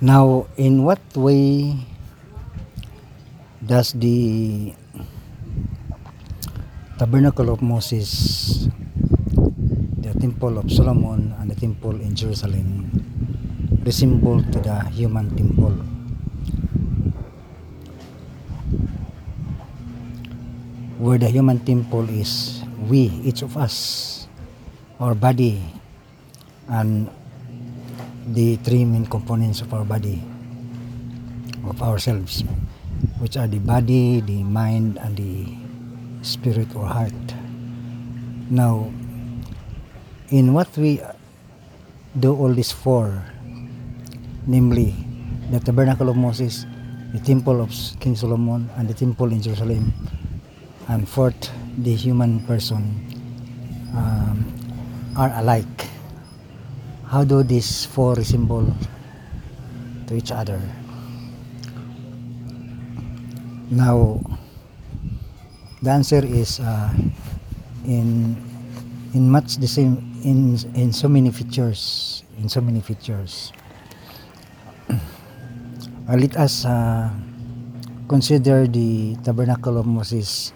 Now, in what way does the Tabernacle of Moses, the Temple of Solomon, and the Temple in Jerusalem resemble to the human temple? Where the human temple is we, each of us, our body, and the three main components of our body, of ourselves, which are the body, the mind, and the spirit or heart. Now, in what we do all this for, namely the tabernacle of Moses, the temple of King Solomon, and the temple in Jerusalem, and fourth, the human person, um, are alike. How do these four resemble to each other? Now, the answer is uh, in in much the same in in so many features in so many features. Uh, let us uh, consider the tabernacle of Moses,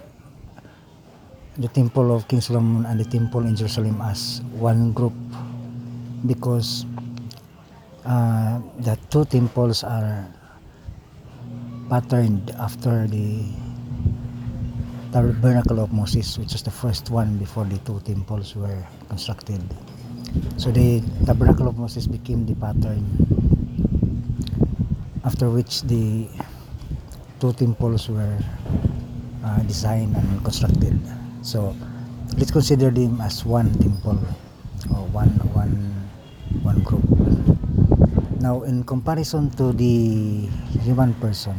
the temple of King Solomon, and the temple in Jerusalem as one group because uh, the two temples are patterned after the tabernacle of Moses, which is the first one before the two temples were constructed. So the tabernacle of Moses became the pattern, after which the two temples were uh, designed and constructed. So let's consider them as one temple or one one one group. Now, in comparison to the human person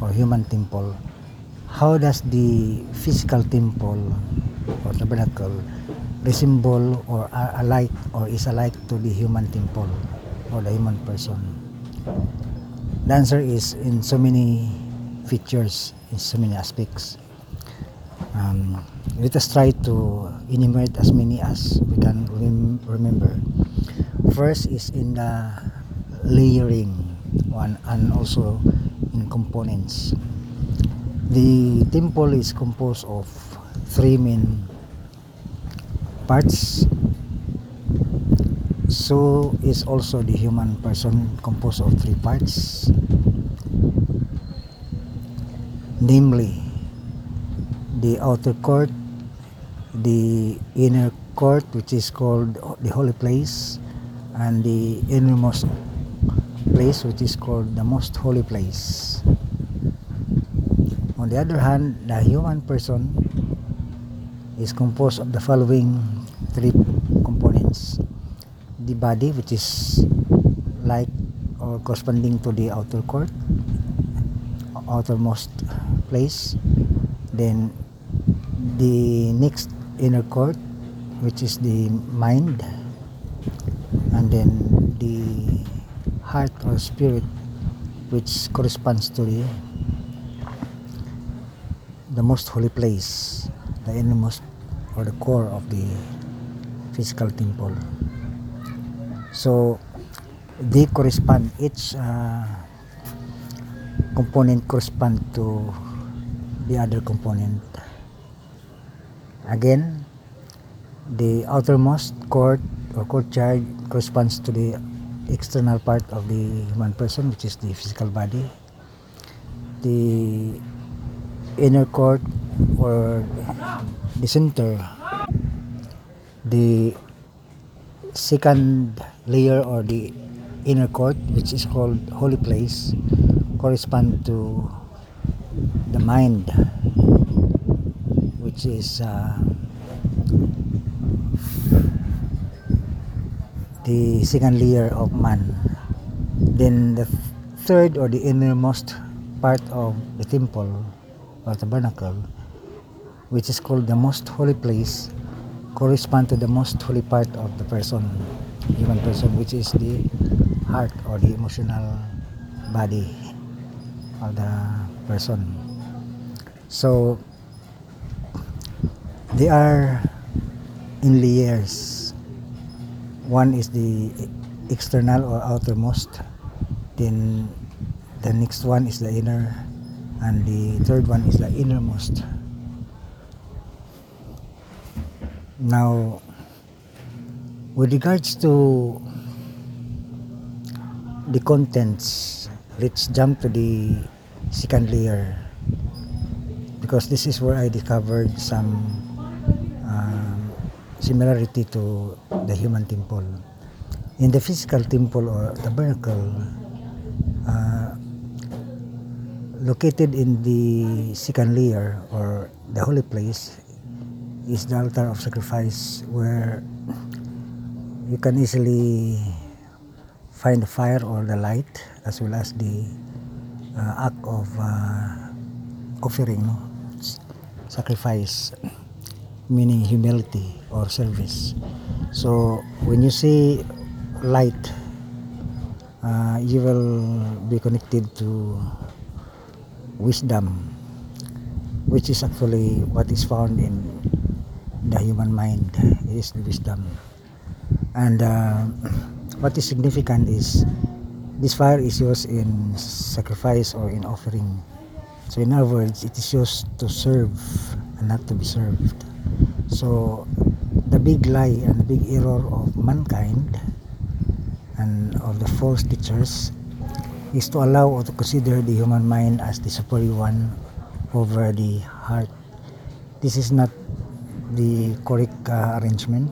or human temple, how does the physical temple or tabernacle resemble or are alike or is alike to the human temple or the human person? The answer is in so many features, in so many aspects. Um, let us try to enumerate as many as we can rem- remember. First is in the layering one and also in components. The temple is composed of three main parts. So is also the human person composed of three parts. Namely, the outer court, the inner court, which is called the holy place, and the innermost place, which is called the most holy place. On the other hand, the human person is composed of the following three components the body, which is like or corresponding to the outer court, outermost place, then the next inner court which is the mind and then the heart or spirit which corresponds to the the most holy place the innermost or the core of the physical temple. So they correspond each uh, component correspond to the other component Again, the outermost court or courtyard corresponds to the external part of the human person, which is the physical body. The inner court or the center, the second layer or the inner court, which is called holy place, correspond to the mind is uh, the second layer of man. Then the third or the innermost part of the temple or tabernacle, which is called the most holy place, correspond to the most holy part of the person, human person, which is the heart or the emotional body of the person. So they are in layers. One is the external or outermost then the next one is the inner and the third one is the innermost. Now with regards to the contents let's jump to the second layer because this is where I discovered some um, similarity to the human temple in the physical temple or tabernacle uh, located in the second layer or the holy place is the altar of sacrifice where you can easily find the fire or the light as well as the uh, act of uh, offering no? sacrifice meaning humility or service. So when you see light uh, you will be connected to wisdom which is actually what is found in the human mind is the wisdom. And uh, what is significant is this fire is used in sacrifice or in offering. So in other words it is used to serve and not to be served so the big lie and the big error of mankind and of the false teachers is to allow or to consider the human mind as the superior one over the heart this is not the correct uh, arrangement.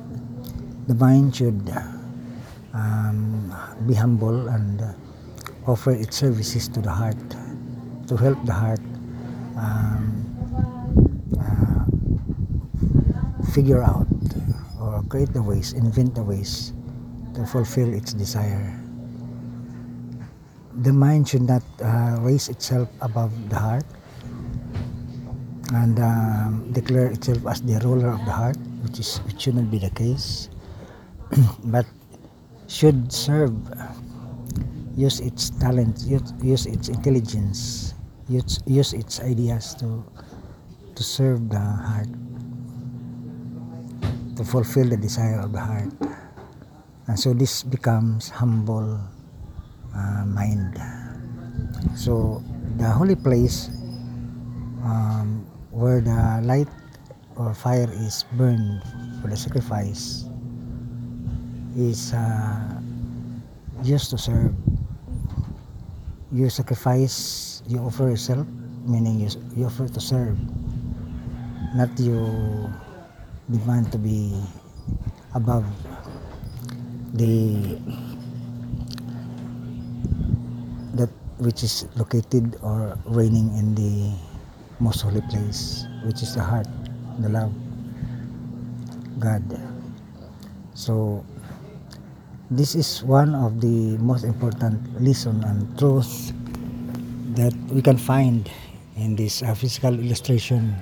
The mind should um, be humble and uh, offer its services to the heart to help the heart um, uh, figure out or create the ways, invent the ways to fulfill its desire. The mind should not uh, raise itself above the heart and um, declare itself as the ruler of the heart, which is which should not be the case, but should serve, use its talent, use, use its intelligence, use, use its ideas to to serve the heart, to fulfill the desire of the heart, and so this becomes humble uh, mind. So the holy place um, where the light or fire is burned for the sacrifice is uh, used to serve. You sacrifice, you offer yourself, meaning you, you offer to serve, not you demand to be above the that which is located or reigning in the most holy place, which is the heart, the love, God. So, this is one of the most important lesson and truth that we can find in this uh, physical illustration.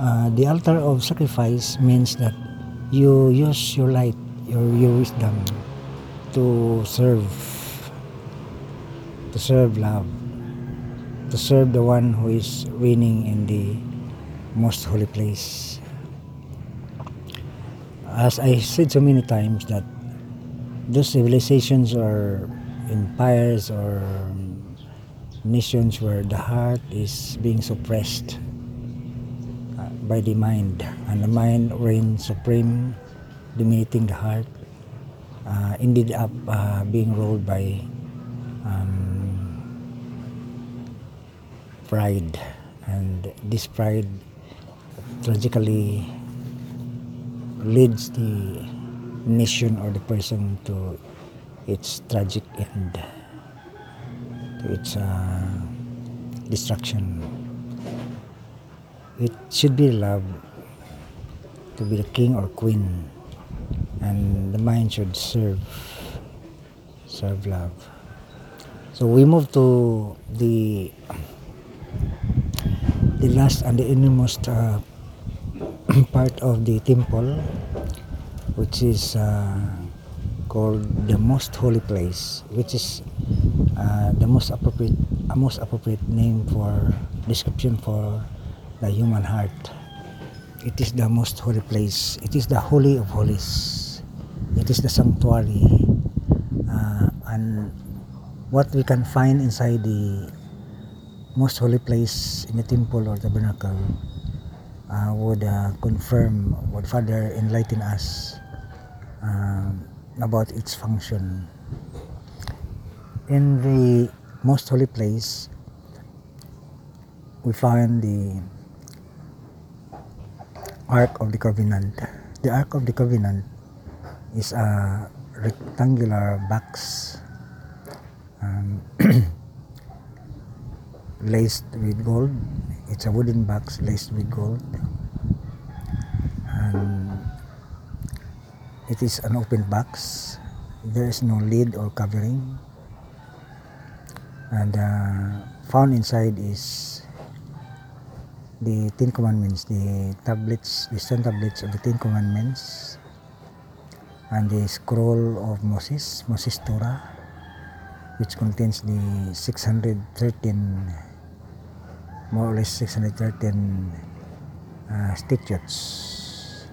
Uh, the altar of sacrifice means that you use your light, your, your wisdom to serve, to serve love to serve the one who is reigning in the most holy place. As I said so many times that those civilizations or empires or nations where the heart is being suppressed by the mind. And the mind reigns supreme dominating the heart. Uh, ended up uh, being ruled by um, pride. And this pride tragically leads the nation or the person to its tragic end to its uh, destruction it should be love to be the king or queen. And the mind should serve serve love. So we move to the the last and the innermost uh, part of the temple which is uh, called the most holy place which is uh, the most appropriate most appropriate name for description for the human heart. It is the most holy place. It is the holy of holies. It is the sanctuary. Uh, and what we can find inside the most holy place in the temple or tabernacle uh, would uh, confirm would further enlighten us um, about its function. In the most holy place we find the ark of the covenant the ark of the covenant is a rectangular box um, laced with gold. It's a wooden box laced with gold. And it is an open box. There is no lid or covering. And uh, found inside is the Ten Commandments, the tablets, the stone tablets of the Ten Commandments, and the scroll of Moses, Moses Torah, which contains the 613 more or less 613 uh, statutes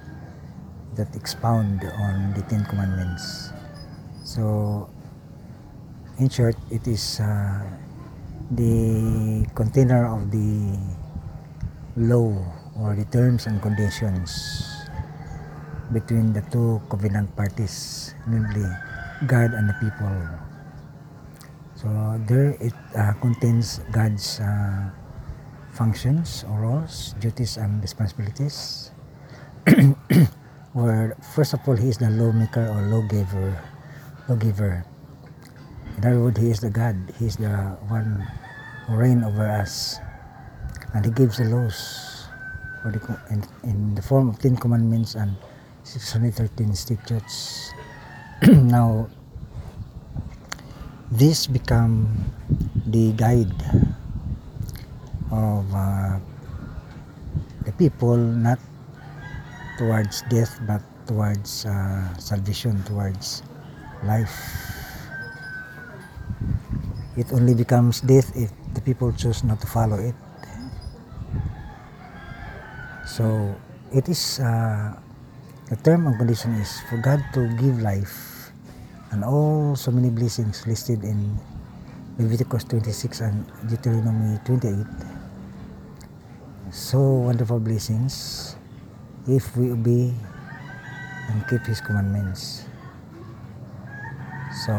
that expound on the Ten Commandments. So, in short, it is uh, the container of the law or the terms and conditions between the two covenant parties, namely God and the people. So there it uh, contains God's uh, functions or roles, duties and responsibilities. Where first of all he is the lawmaker or lawgiver, lawgiver. In other words, he is the God. He is the one who reigns over us, and he gives the laws. The, in, in the form of Ten Commandments and 613 statutes. now, this become the guide of uh, the people not towards death but towards uh, salvation towards life. It only becomes death if the people choose not to follow it so it is uh, the term and condition is for God to give life and all so many blessings listed in Leviticus 26 and Deuteronomy 28 so wonderful blessings if we obey and keep His commandments. So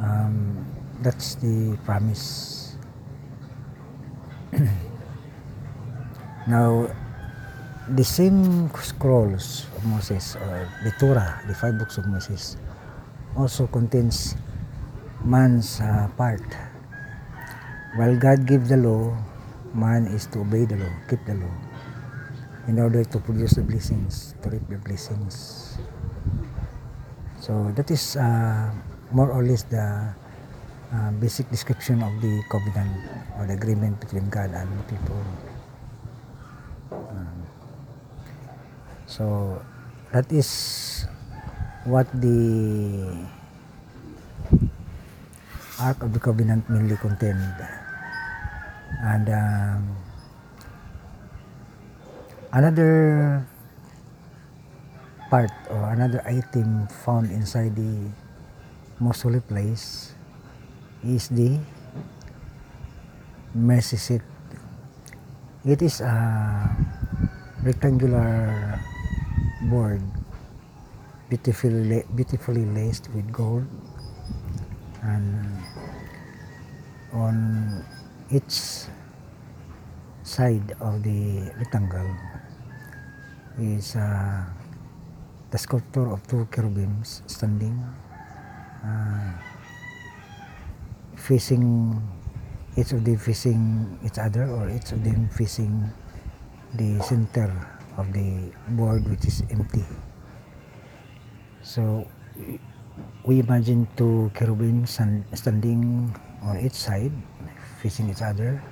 um, that's the promise. now, the same scrolls of Moses or the Torah, the five books of Moses, also contains man's uh, part. While God gave the law, man is to obey the law, keep the law, in order to produce the blessings, to reap the blessings. So that is uh, more or less the uh, basic description of the covenant or the agreement between God and the people. Um, so that is what the Ark of the Covenant mainly contained. And um, another part or another item found inside the most holy place is the mercy seat. It is a rectangular board beautifully beautifully laced with gold. And on each side of the rectangle is uh, the sculpture of two cherubims standing uh, facing each of them facing each other or each of them facing the center of the board which is empty. So we imagine two cherubims standing on each side facing each other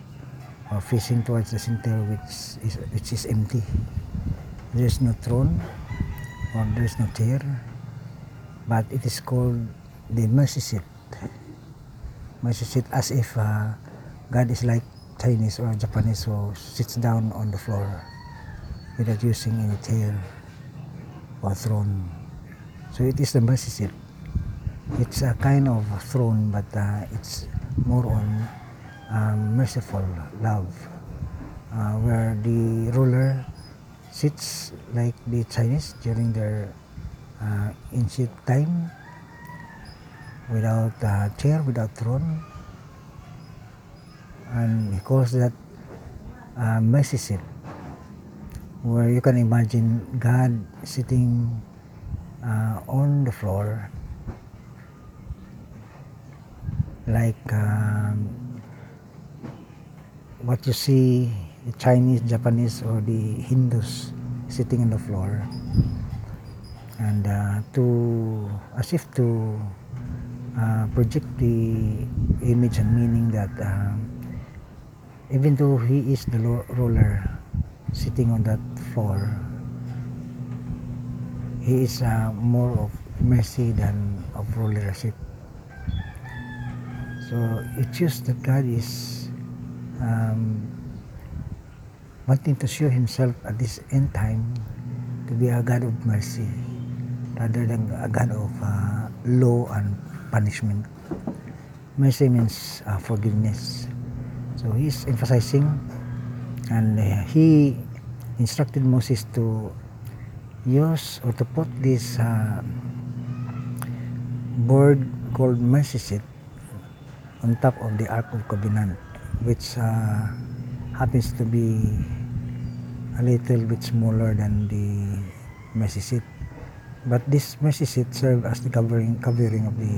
or facing towards the center which is which is empty. There's no throne or there's no chair but it is called the mercy seat. Mercy seat as if uh, God is like Chinese or Japanese who sits down on the floor without using any chair or throne. So it is the mercy seat it's a kind of throne, but uh, it's more on um, merciful love, uh, where the ruler sits like the Chinese during their uh, ancient time, without uh, chair, without throne, and he calls that uh, mercy seat, where you can imagine God sitting uh, on the floor like um, what you see the Chinese, Japanese, or the Hindus sitting on the floor, and uh, to as if to uh, project the image and meaning that um, even though he is the ruler sitting on that floor, he is uh, more of mercy than of rulership. So it shows that God is um, wanting to show himself at this end time to be a God of mercy rather than a God of uh, law and punishment. Mercy means uh, forgiveness. So he's emphasizing and uh, he instructed Moses to use or to put this uh, board called mercy on top of the Ark of Covenant, which uh, happens to be a little bit smaller than the mercy. But this mercy seat served as the covering covering of the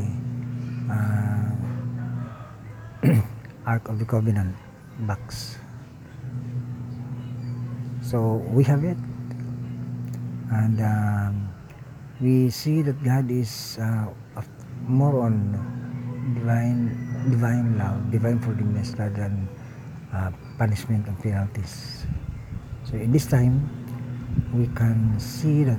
uh, Ark of the Covenant box. So we have it, and um, we see that God is uh, more on divine divine love, divine forgiveness rather than uh, punishment and penalties. So in this time, we can see that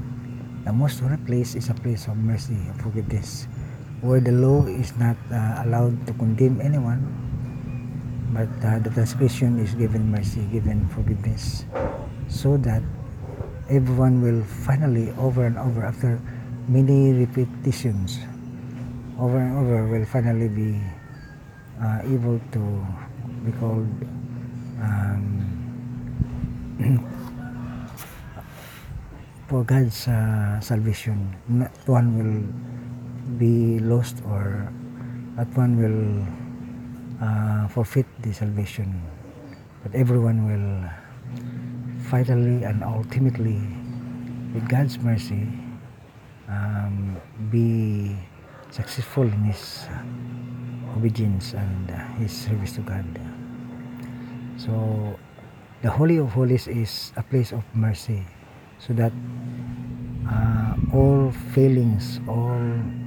the most holy place is a place of mercy and forgiveness, where the law is not uh, allowed to condemn anyone, but uh, the transgression is given mercy, given forgiveness, so that everyone will finally, over and over, after many repetitions, over and over, will finally be uh, able to be called um, for God's uh, salvation. Not one will be lost or not one will uh, forfeit the salvation, but everyone will finally and ultimately, with God's mercy, um, be successful in his obedience and uh, his service to God. So, the Holy of Holies is a place of mercy so that uh, all failings, all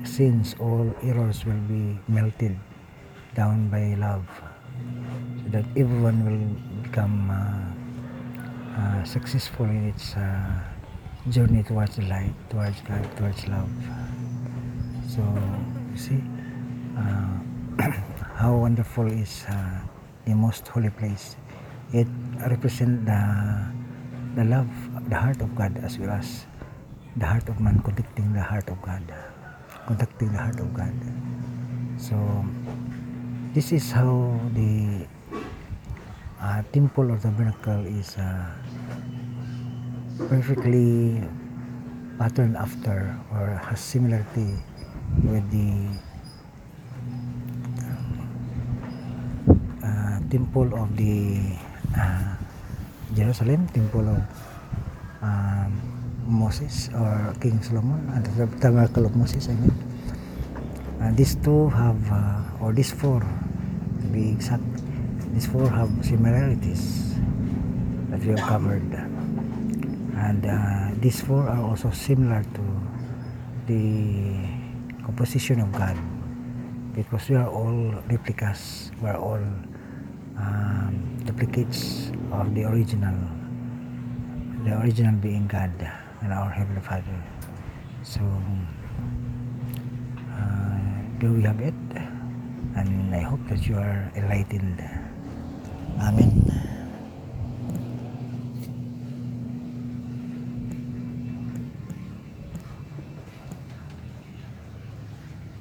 sins, all errors will be melted down by love so that everyone will become uh, uh, successful in its uh, journey towards the light, towards God, towards love. So, you see, uh, how wonderful is uh, the most holy place. It represents the, the love, the heart of God as well as the heart of man connecting the heart of God. Contacting the heart of God. So, this is how the uh, temple or tabernacle is uh, perfectly patterned after or has similarity with the temple of the uh, Jerusalem, temple of um, Moses or King Solomon, and the tabernacle of Moses, I mean. Uh, these two have, uh, or these four, to be exact, these four have similarities that we have covered. And uh, these four are also similar to the composition of God because we are all replicas, we are all um, duplicates of the original the original being God and our Heavenly Father. So uh, do we have it? And I hope that you are enlightened Amen